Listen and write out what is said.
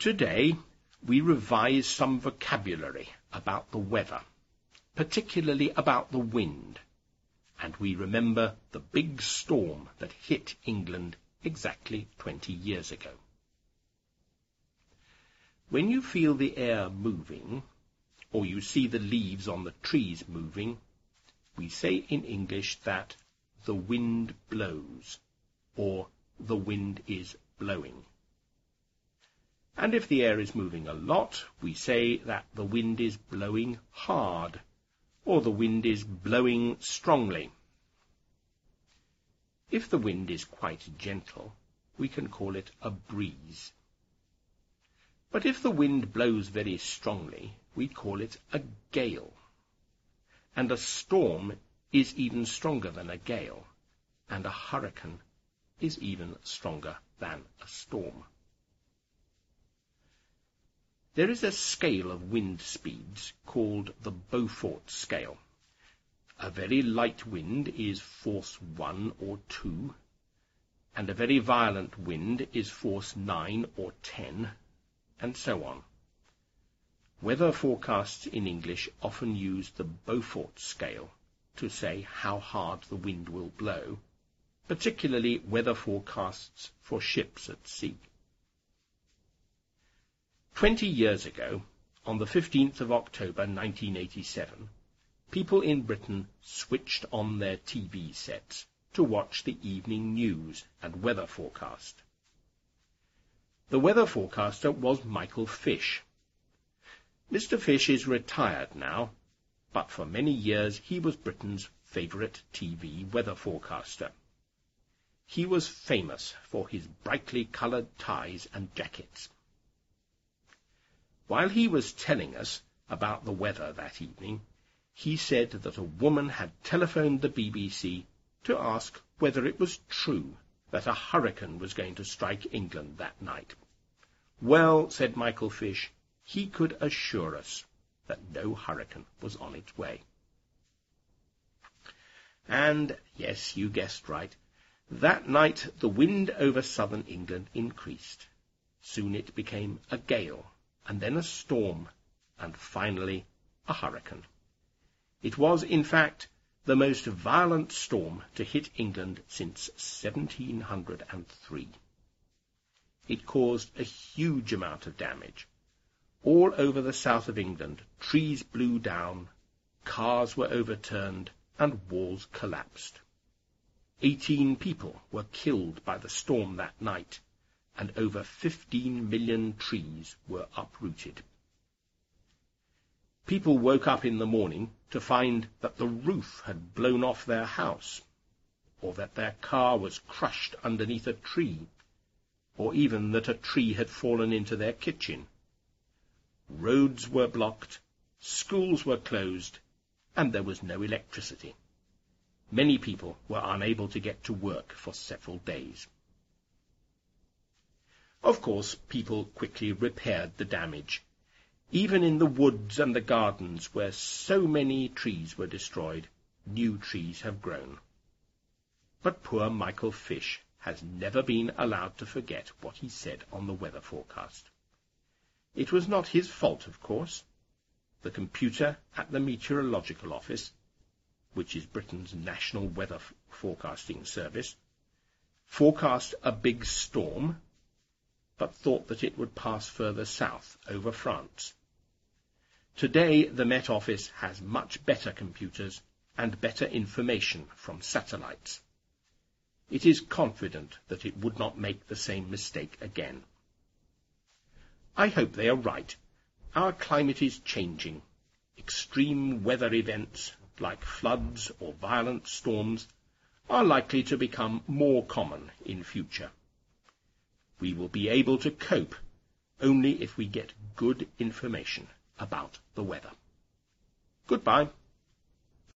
Today, we revise some vocabulary about the weather, particularly about the wind, and we remember the big storm that hit England exactly 20 years ago. When you feel the air moving, or you see the leaves on the trees moving, we say in English that the wind blows, or the wind is blowing. And if the air is moving a lot, we say that the wind is blowing hard, or the wind is blowing strongly. If the wind is quite gentle, we can call it a breeze. But if the wind blows very strongly, we call it a gale. And a storm is even stronger than a gale, and a hurricane is even stronger than a storm. There is a scale of wind speeds called the Beaufort scale. A very light wind is force 1 or 2, and a very violent wind is force 9 or 10, and so on. Weather forecasts in English often use the Beaufort scale to say how hard the wind will blow, particularly weather forecasts for ships at sea. Twenty years ago, on the 15th of October 1987, people in Britain switched on their TV sets to watch the evening news and weather forecast. The weather forecaster was Michael Fish. Mr. Fish is retired now, but for many years he was Britain's favourite TV weather forecaster. He was famous for his brightly coloured ties and jackets. While he was telling us about the weather that evening, he said that a woman had telephoned the BBC to ask whether it was true that a hurricane was going to strike England that night. Well, said Michael Fish, he could assure us that no hurricane was on its way. And, yes, you guessed right, that night the wind over southern England increased. Soon it became a gale, and then a storm, and finally a hurricane. It was, in fact, the most violent storm to hit England since 1703. It caused a huge amount of damage. All over the south of England, trees blew down, cars were overturned, and walls collapsed. Eighteen people were killed by the storm that night, and over 15 million trees were uprooted. People woke up in the morning to find that the roof had blown off their house, or that their car was crushed underneath a tree, or even that a tree had fallen into their kitchen. Roads were blocked, schools were closed, and there was no electricity. Many people were unable to get to work for several days. Of course, people quickly repaired the damage even in the woods and the gardens where so many trees were destroyed, new trees have grown. But poor Michael Fish has never been allowed to forget what he said on the weather forecast. It was not his fault, of course. The computer at the Meteorological Office, which is Britain's national weather forecasting service, forecast a big storm, but thought that it would pass further south over France. Today, the Met Office has much better computers and better information from satellites. It is confident that it would not make the same mistake again. I hope they are right. Our climate is changing. Extreme weather events, like floods or violent storms, are likely to become more common in future. We will be able to cope only if we get good information about the weather. Goodbye.